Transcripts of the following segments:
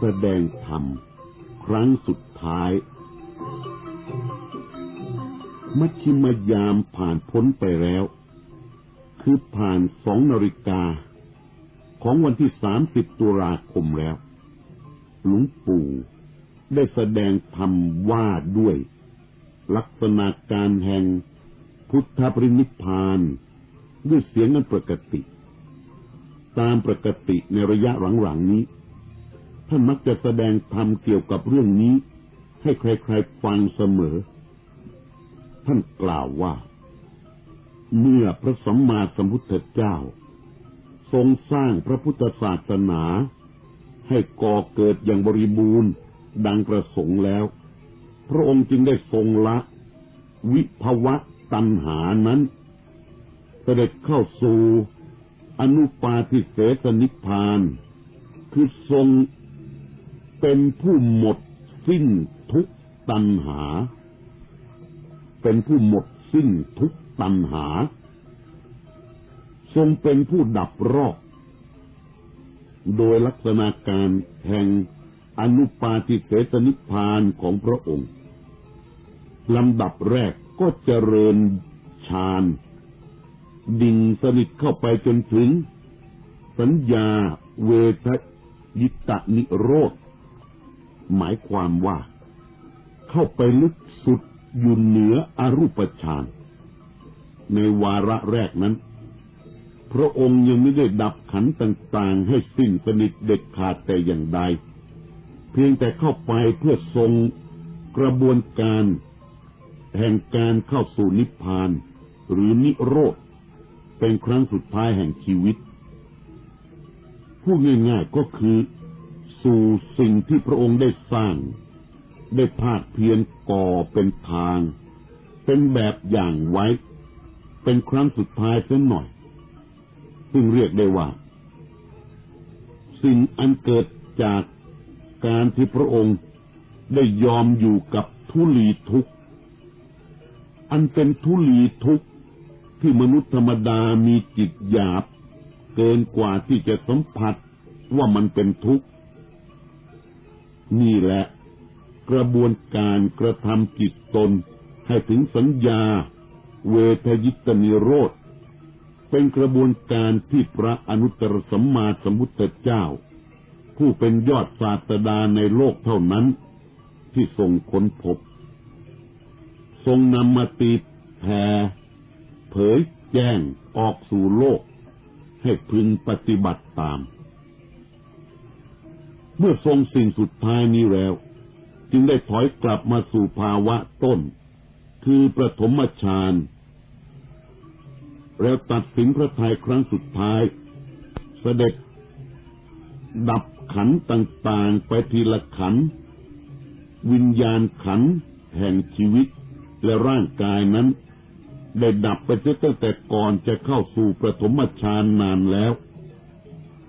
แสดงธรรม ครั้งสุดท้าย มัชชิมยามผ่านพ้นไปแล้ว คือผ่านสองนาฬิกา ของวันที่สามสิบตุลาคมแล้ว หลวงปู่ได้แสดงธรรมว่าด้วย ลักษณะการแห่งพุทธปรินิพพานด้วยเสียงนั้นปกติ ตามปกติในระยะหลังๆนี้ ท่านมักจะแสดงธรรมเกี่ยวกับเรื่องนี้ ให้ใครๆฟังเสมอ ท่านกล่าวว่า เมื่อพระสัมมาสัมพุทธเจ้า ทรงสร้างพระพุทธศาสนา ให้ก่อเกิดอย่างบริบูรณ์ดังประสงค์แล้ว พระองค์จึงได้ทรงละ วิภวะตัณหานั้นเสด็จเข้าสู่อนุปาทิเสสนิพพาน คือทรง เป็นผู้หมดสิ้นทุกตัณหา เป็นผู้หมดสิ้นทุกตัณหา ทรงเป็นผู้ดับรอบโดยลักษณะการแห่งอนุปาทิเสสนิพพานของพระองค์ลำดับแรกก็เจริญฌานดิ่งสนิทเข้าไปจนถึง สัญญาเวทยิตะนิโรธ หมายความว่า เข้าไปลึกสุดอยู่เหนืออรูปฌานในวาระแรกนั้น พระองค์ยังไม่ได้ดับขันต่างๆ ให้สิ้นสนิทเด็ดขาดแต่อย่างใด เพียงแต่เข้าไปเพื่อทรงกระบวนการแห่งการเข้าสู่นิพพาน หรือนิโรธ เป็นครั้งสุดท้ายแห่งชีวิต พูดง่ายๆก็คือ สู่สิ่งที่พระองค์ได้สร้าง ได้ภาคเพียรก่อเป็นทาง เป็นแบบอย่างไว้ เป็นครั้งสุดท้ายเสียหน่อย ซึ่งเรียกได้ว่า สิ่งอันเกิดจากการที่พระองค์ได้ยอมอยู่กับทุลีทุกข์อันเป็นทุลีทุกข์ที่มนุษย์ธรรมดามีจิตหยาบ เกินกว่าที่จะสัมผัสว่ามันเป็นทุกข์ นี่แหละ กระบวนการกระทำจิตตนให้ถึงสัญญา เวทยิตนิโรธ เป็นกระบวนการที่พระอนุตตรสัมมาสัมพุทธเจ้า ผู้เป็นยอดศาสดาในโลกเท่านั้น ที่ทรงค้นพบ ทรงนำมาตีแผ่เผยแจ้งออกสู่โลก ให้พึงปฏิบัติตาม เมื่อทรงสิ่งสุดท้ายนี้แล้ว จึงได้ถอยกลับมาสู่ภาวะต้น คือประถมฌานแล้วตัดสินพระทัยครั้งสุดท้ายเสด็จ ดับขันต่างๆ ไปทีละขัน วิญญาณขัน แห่งชีวิตและร่างกายนั้น ได้ดับไปเสียตั้งแต่ก่อนจะเข้าสู่ประถมฌานนานแล้ว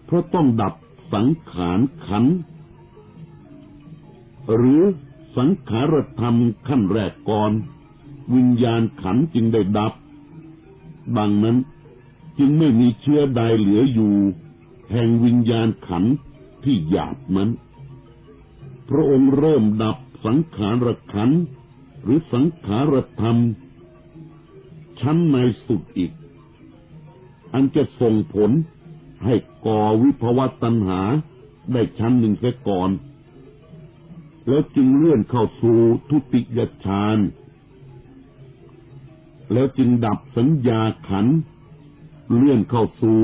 เพราะต้องดับ สังขารขัน หรือสังขารธรรมขั้นแรกก่อน วิญญาณขันจึงได้ดับ ดังนั้นจึงไม่มีเชื้อใดเหลืออยู่ แห่งวิญญาณขันที่หยาบนั้น พระองค์เริ่มดับสังขารขันหรือสังขารธรรม ชั้นในสุดอีก อันจะส่งผล ให้ก่อวิภวตัณหาได้ชั้นหนึ่งเสียก่อน แล้วจึงเลื่อนเข้าสู่ทุติยฌานแล้วจึงดับสัญญาขัน เลื่อนเข้าสู่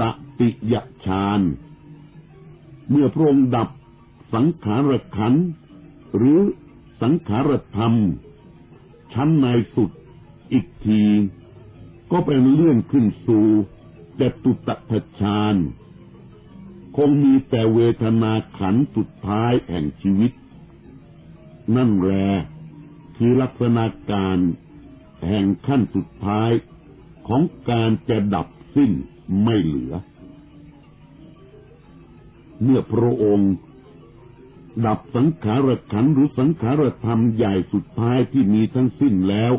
ตติยฌานเมื่อพระองค์ดับสังขารขัน หรือสังขารธรรม ชั้นในสุดอีกที ก็เป็นเลื่อนขึ้นสู่ แต่ตุตถฌานคงมีแต่เวทนาขันสุดท้ายแห่งชีวิต นั่นแหละคือลักษณะการแห่งขั้นสุดท้ายของการจะดับสิ้นไม่เหลือ เมื่อพระองค์ดับสังขารขันหรือสังขารธรรมใหญ่สุดท้ายที่มีทั้งสิ้นแล้ว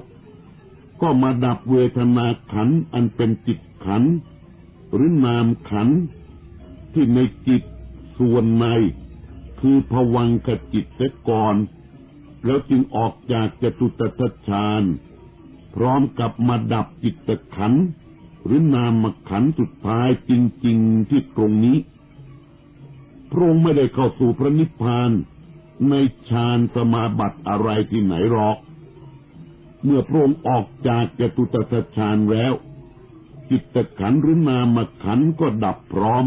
ก็มาดับเวทนาขันอันเป็นจิตขัน หรือนามขันที่ในจิตส่วนใน คือผวังขจิตเสยก่อน แล้วจึงออกจากจตุตถฌานพร้อมกับมาดับจิตขันหรือนามขันสุดท้ายจริง ๆที่ตรงนี้ พระองค์ไม่ได้เข้าสู่พระนิพพานในฌานสมาบัติอะไรที่ไหนหรอก เมื่อพระองค์ออกจากจตุตถฌานแล้ว จิตขันหรือนามขันก็ดับพร้อม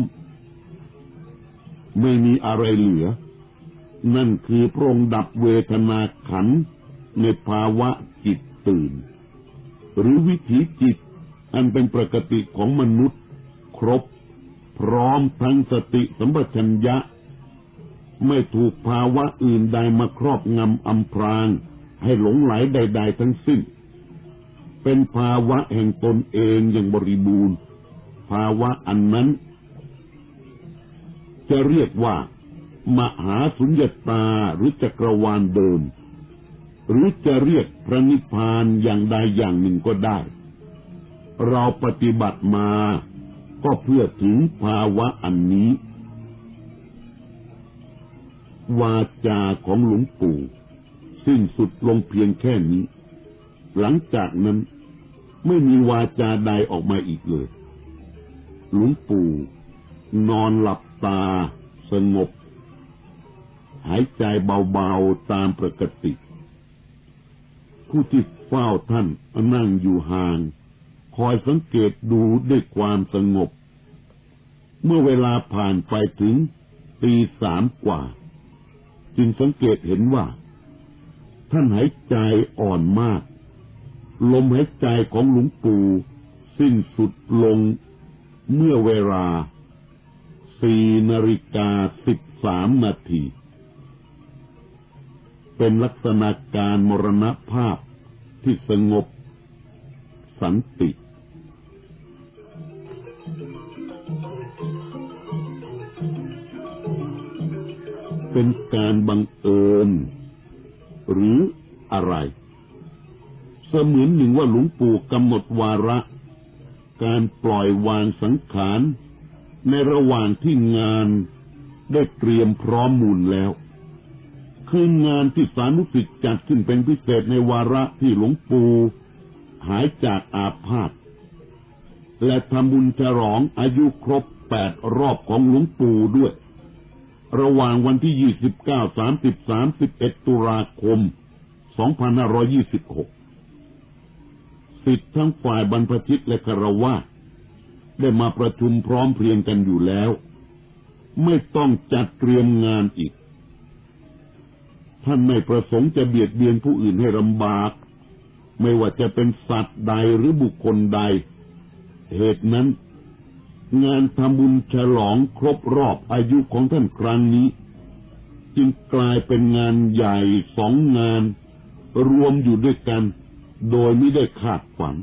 ไม่มีอะไรเหลือ นั่นคือพระองค์ดับเวทนาขันในภาวะจิตตื่น หรือวิถีจิตอันเป็นปกติของมนุษย์ ครบ พร้อมทั้งสติสัมปชัญญะ ไม่ถูกภาวะอื่นใดมาครอบงำอำพราง ให้หลงไหลใด ๆ ทั้งสิ้น เป็นภาวะแห่งตนเองอย่างบริบูรณ์ ภาวะอันนั้น จะเรียกว่า มหาสุญญตาหรือจักรวาลเดิม หรือจะเรียกพระนิพพานอย่างใดอย่างหนึ่งก็ได้ เราปฏิบัติมาก็เพื่อถึงภาวะอันนี้ วาจาของหลวงปู่ สิ้นสุดลงเพียงแค่นี้ หลังจากนั้น ไม่มีวาจาใดออกมาอีกเลย หลวงปู่ นอนหลับตา สงบ หายใจเบาๆตามปกติ ผู้ที่เฝ้าท่านนั่งอยู่ห่าง คอยสังเกตดูด้วยความสงบ เมื่อเวลาผ่านไปถึงตีสามกว่า จึงสังเกตเห็นว่า ท่านหายใจอ่อนมาก ลมหายใจของหลวงปู่สิ้นสุดลงเมื่อเวลาสี่นาฬิกาสิบสามนาที เป็นลักษณะการมรณภาพที่สงบสันติเป็นการบังเอิญ หรืออะไร มือนหนึ่งว่าหลวงปู่กำหนดวาระ การปล่อยวางสังขารในระหว่างที่งานได้เตรียมพร้อมมูลแล้ว คืองานที่สานุสิทธิ์จัดขึ้นเป็นพิเศษในวาระที่หลวงปู่หายจากอาพาธและทำบุญฉลองอายุครบแปดรอบของหลวงปู่ด้วย ระหว่างวันที่29 30 31ตุลาคม2526สิ ทธิ์ทั้งฝ่ายบรรพชิตและคารวะได้มาประชุมพร้อมเพรียงกันอยู่แล้ว ไม่ต้องจัดเตรียมงานอีก ท่านไม่ประสงค์จะเบียดเบียนผู้อื่นให้ลำบาก ไม่ว่าจะเป็นสัตว์ใดหรือบุคคลใด เหตุนั้น งานทำบุญฉลองครบรอบอายุของท่านครั้งนี้ จึงกลายเป็นงานใหญ่สองงานรวมอยู่ด้วยกัน โดยไม่ได้คาดฝัน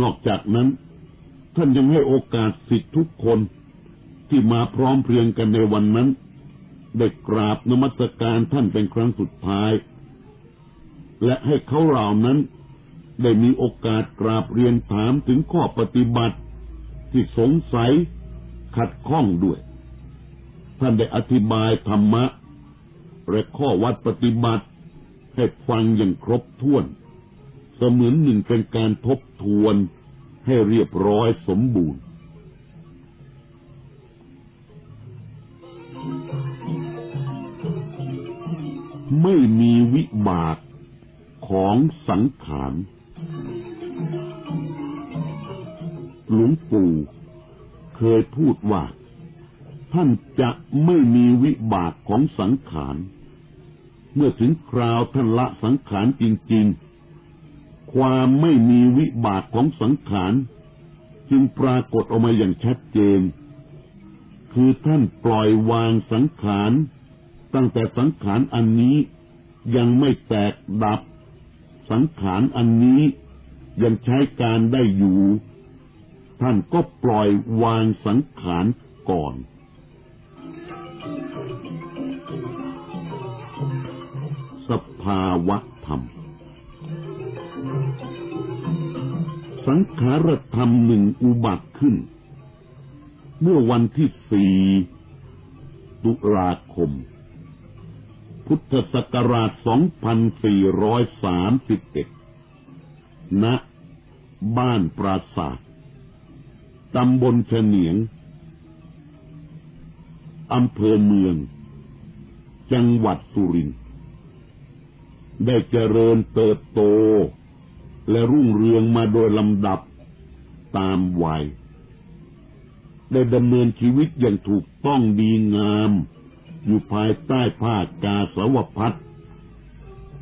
นอกจากนั้น ท่านยังให้โอกาสสิทธิทุกคนที่มาพร้อมเพรียงกันในวันนั้น ได้กราบนมัสการท่านเป็นครั้งสุดท้าย และให้เขาเหล่านั้น ได้มีโอกาสกราบเรียนถามถึงข้อปฏิบัติ ที่สงสัยขัดข้องด้วย ท่านได้อธิบายธรรมะและข้อวัดปฏิบัติ ให้ฟังอย่างครบถ้วน เสมือนหนึ่งเป็นการทบทวนให้เรียบร้อยสมบูรณ์ไม่มีวิบากของสังขาร หลวงปู่เคยพูดว่า ท่านจะไม่มีวิบากของสังขาร เมื่อถึงคราวท่านละสังขารจริง ๆ ความไม่มีวิบากของสังขารจึงปรากฏออกมาอย่างชัดเจน คือท่านปล่อยวางสังขารตั้งแต่สังขารอันนี้ยังไม่แตกดับ สังขารอันนี้ยังใช้การได้อยู่ ท่านก็ปล่อยวางสังขารก่อนาวะธรรม สังขารธรรมหนึ่งอุบัติขึ้น เมื่อวันที่สี่ตุลาคม พุทธศักราช 2431 ณ บ้านปราศาสตร์ตำบลเฉนียง อำเภอเมือง จังหวัดสุรินทร์ ได้เจริญเติบโต และรุ่งเรืองมาโดยลำดับตามวัย ได้ดำเนินชีวิตอย่างถูกต้องดีงาม อยู่ภายใต้ผ้ากาสาวพัด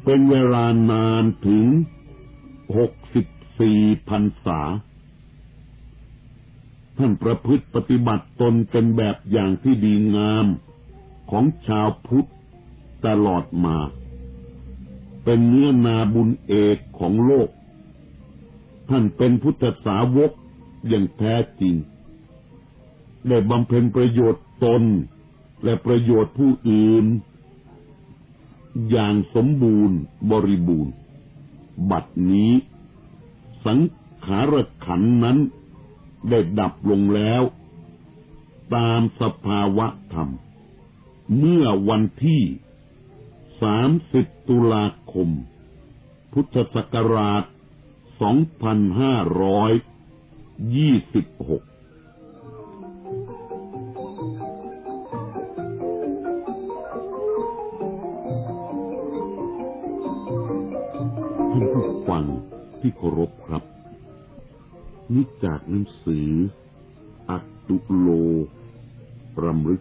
เป็นเวลานานถึงหกสิบสี่พันษา ท่านประพฤติปฏิบัติตนเป็นแบบอย่างที่ดีงามของชาวพุทธตลอดมา เป็นเนื้อนาบุญเอกของโลก ท่านเป็นพุทธสาวกอย่างแท้จริง ได้บำเพ็ญประโยชน์ตนและประโยชน์ผู้อื่น อย่างสมบูรณ์บริบูรณ์ บัดนี้ สังขารขันนั้นได้ดับลงแล้ว ตามสภาวะธรรม เมื่อวันที่ 30ตุลาคม พุทธศักราช2526ท่านผู้ฟังที่เคารพครับ นิจากหนังสือ อักตุโลประมฤก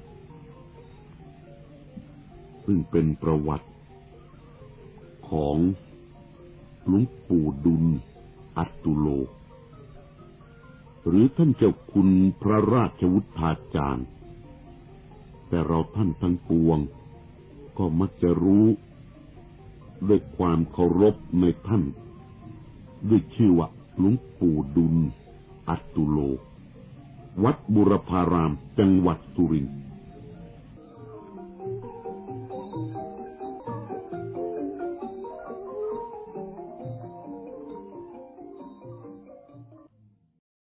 ซึ่งเป็นประวัติ ของหลวงปู่ดุลอัตตุโล หรือท่านเจ้าคุณพระราชวุฒาจารย์ แต่เราท่านทั้งปวง ก็มักจะรู้ด้วยความเคารพในท่าน ด้วยชื่อว่าหลวงปู่ดุลอัตุโล วัดบุรพารามจังหวัดสุรินทร์